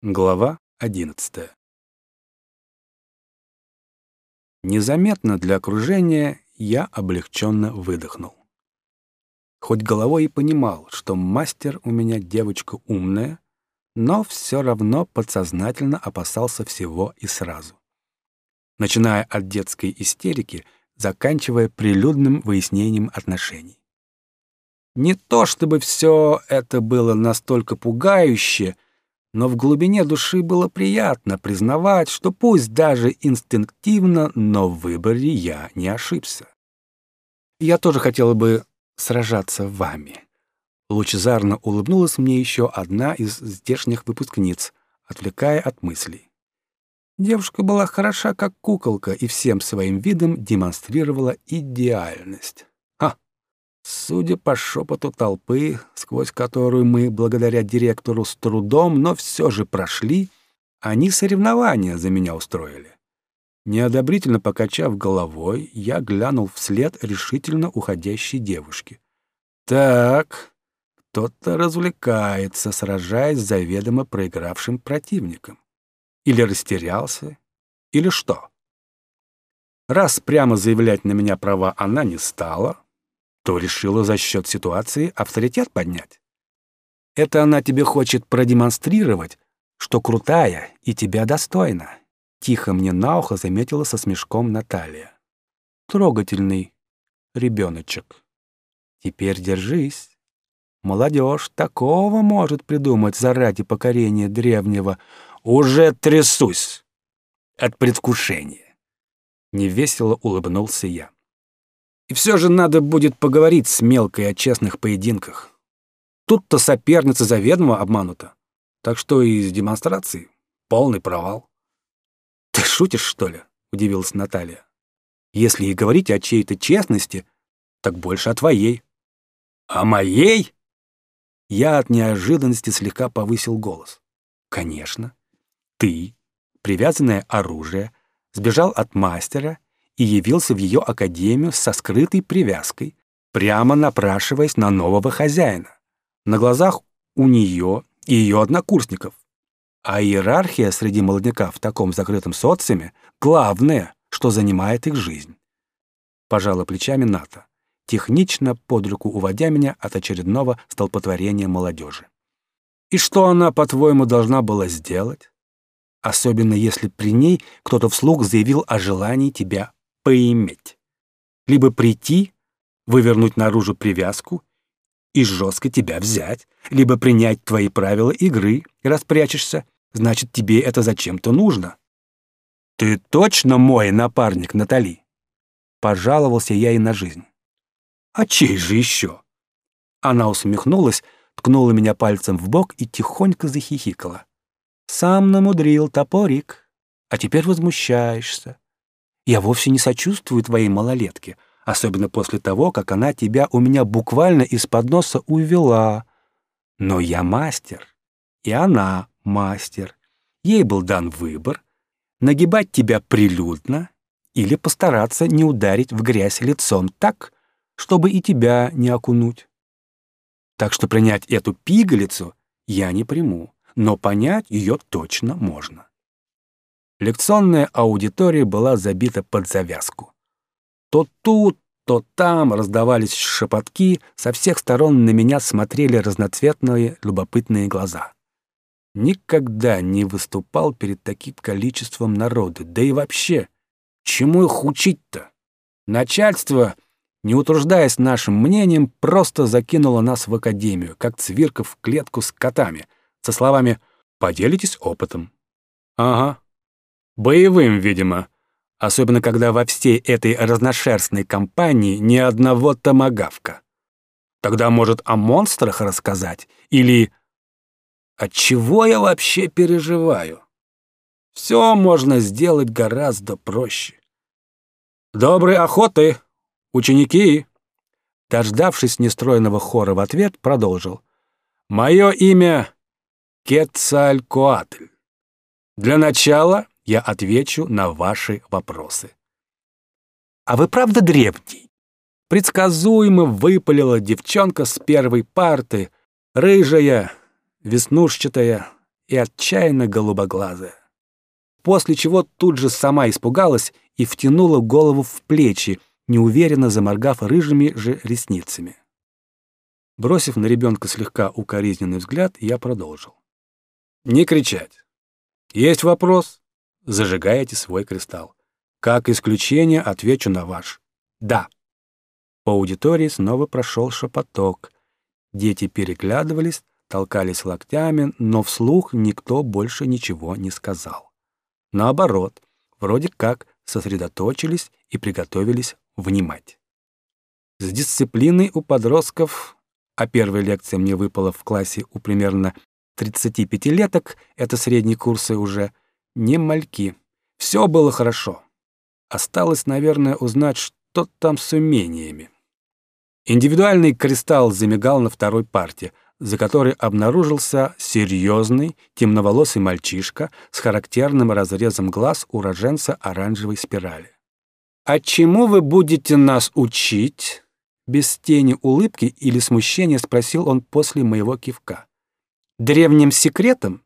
Глава одиннадцатая. Незаметно для окружения я облегченно выдохнул. Хоть головой и понимал, что мастер у меня девочка умная, но все равно подсознательно опасался всего и сразу. Начиная от детской истерики, заканчивая прилюдным выяснением отношений. Не то чтобы все это было настолько пугающе, но в глубине души было приятно признавать, что пусть даже инстинктивно, но в выборе я не ошибся. Я тоже хотела бы сражаться вами. Лучезарно улыбнулась мне еще одна из здешних выпускниц, отвлекая от мыслей. Девушка была хороша, как куколка, и всем своим видом демонстрировала идеальность. Судя по шепоту толпы, сквозь которую мы, благодаря директору, с трудом, но все же прошли, они соревнования за меня устроили. Неодобрительно покачав головой, я глянул вслед решительно уходящей девушки. Так, кто-то развлекается, сражаясь с заведомо проигравшим противником. Или растерялся, или что. Раз прямо заявлять на меня права она не стала, то решила за счет ситуации авторитет поднять. Это она тебе хочет продемонстрировать, что крутая и тебя достойна. Тихо мне на ухо заметила со смешком Наталья. Трогательный ребеночек. Теперь держись. Молодежь такого может придумать заради покорения древнего. Уже трясусь от предвкушения. Невесело улыбнулся я. И все же надо будет поговорить с мелкой о честных поединках. Тут-то соперница заведомо обманута. Так что из демонстрации полный провал. «Ты шутишь, что ли?» — удивилась Наталья. «Если и говорить о чьей-то честности, так больше о твоей». «О моей?» Я от неожиданности слегка повысил голос. «Конечно. Ты, привязанное оружие, сбежал от мастера и явился в ее академию со скрытой привязкой, прямо напрашиваясь на нового хозяина. На глазах у нее и ее однокурсников. А иерархия среди молодняка в таком закрытом социуме — главное, что занимает их жизнь. Пожала плечами Ната, технично под руку уводя меня от очередного столпотворения молодежи. И что она, по-твоему, должна была сделать? Особенно если при ней кто-то вслух заявил о желании тебя поиметь. Либо прийти, вывернуть наружу привязку и жестко тебя взять, либо принять твои правила игры, раз прячешься, значит, тебе это зачем-то нужно. Ты точно мой напарник, Натали? Пожаловался я ей на жизнь. А чей же еще? Она усмехнулась, ткнула меня пальцем в бок и тихонько захихикала. Сам намудрил топорик, а теперь возмущаешься. Я вовсе не сочувствую твоей малолетке, особенно после того, как она тебя у меня буквально из-под носа увела. Но я мастер, и она мастер. Ей был дан выбор — нагибать тебя прилюдно или постараться не ударить в грязь лицом так, чтобы и тебя не окунуть. Так что принять эту пигалицу я не приму, но понять ее точно можно. Лекционная аудитория была забита под завязку. То тут, то там раздавались шепотки, со всех сторон на меня смотрели разноцветные любопытные глаза. Никогда не выступал перед таким количеством народа, да и вообще, чему их учить-то? Начальство, не утруждаясь нашим мнением, просто закинуло нас в академию, как цвирка в клетку с котами, со словами «поделитесь опытом». Ага, Боевым, видимо. Особенно, когда во всей этой разношерстной компании ни одного томагавка. Тогда, может, о монстрах рассказать? Или... От чего я вообще переживаю? Все можно сделать гораздо проще. «Доброй охоты, ученики!» Дождавшись нестроенного хора в ответ, продолжил. «Мое имя Кетцалькоатль. Для начала я отвечу на ваши вопросы. «А вы правда древний?» Предсказуемо выпалила девчонка с первой парты, рыжая, веснушчатая, и отчаянно голубоглазая. После чего тут же сама испугалась и втянула голову в плечи, неуверенно заморгав рыжими же ресницами. Бросив на ребенка слегка укоризненный взгляд, я продолжил. «Не кричать. Есть вопрос? Зажигаете свой кристалл. Как исключение отвечу на ваш. Да». По аудитории снова прошел шепоток. Дети переглядывались, толкались локтями, но вслух никто больше ничего не сказал. Наоборот, вроде как сосредоточились и приготовились внимать. С дисциплиной у подростков, а первая лекция мне выпала в классе у примерно 35-леток, это средние курсы уже, не мальки. Все было хорошо. Осталось, наверное, узнать, что там с умениями. Индивидуальный кристалл замигал на второй парте, за которой обнаружился серьезный темноволосый мальчишка с характерным разрезом глаз уроженца оранжевой спирали. «А чему вы будете нас учить?» Без тени улыбки или смущения спросил он после моего кивка. «Древним секретом?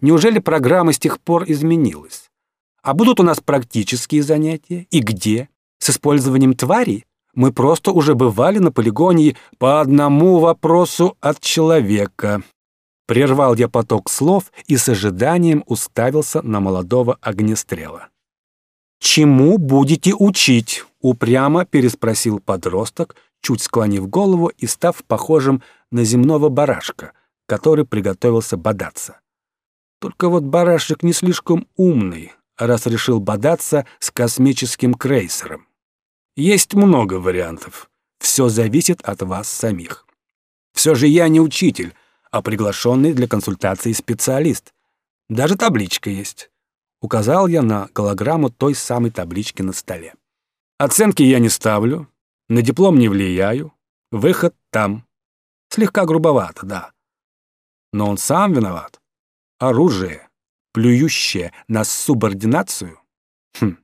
Неужели программа с тех пор изменилась? А будут у нас практические занятия? И где? С использованием тварей? Мы просто уже бывали на полигоне по одному вопросу от человека». Прервал я поток слов и с ожиданием уставился на молодого огнестрела. «Чему будете учить?» — упрямо переспросил подросток, чуть склонив голову и став похожим на земного барашка, который приготовился бодаться. Только вот барашек не слишком умный, раз решил бодаться с космическим крейсером. Есть много вариантов. Все зависит от вас самих. Все же я не учитель, а приглашенный для консультации специалист. Даже табличка есть. Указал я на голограмму той самой таблички на столе. Оценки я не ставлю, на диплом не влияю, выход там. Слегка грубовато, да. Но он сам виноват. Оружие, плюющее на субординацию. Хм.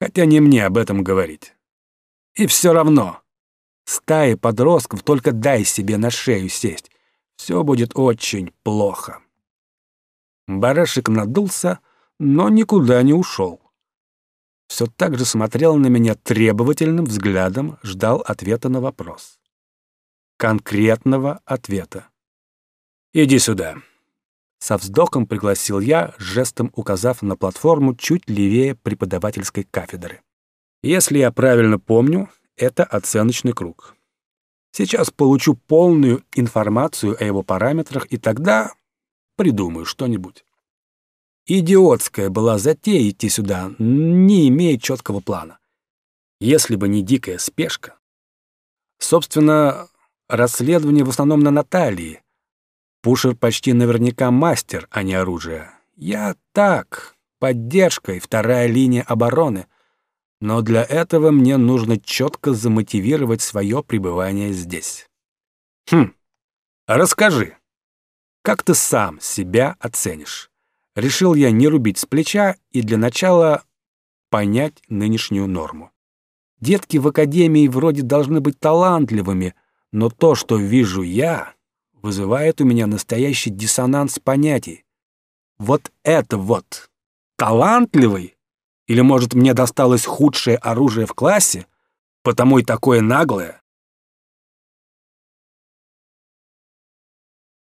Хотя не мне об этом говорить. И все равно. Стаи подростков только дай себе на шею сесть. Все будет очень плохо. Барашек надулся, но никуда не ушел. Все так же смотрел на меня требовательным взглядом, ждал ответа на вопрос. Конкретного ответа. «Иди сюда». Со вздохом пригласил я, жестом указав на платформу чуть левее преподавательской кафедры. Если я правильно помню, это оценочный круг. Сейчас получу полную информацию о его параметрах, и тогда придумаю что-нибудь. Идиотская была затея идти сюда, не имея четкого плана. Если бы не дикая спешка. Собственно, расследование в основном на Натальи. Пушер почти наверняка мастер, а не оружие. Я так, поддержка и вторая линия обороны. Но для этого мне нужно четко замотивировать свое пребывание здесь. Хм, расскажи, как ты сам себя оценишь? решил я не рубить с плеча и для начала понять нынешнюю норму. Детки в академии вроде должны быть талантливыми, но то, что вижу я, вызывает у меня настоящий диссонанс понятий. Вот это вот талантливый? Или, может, мне досталось худшее оружие в классе, потому и такое наглое?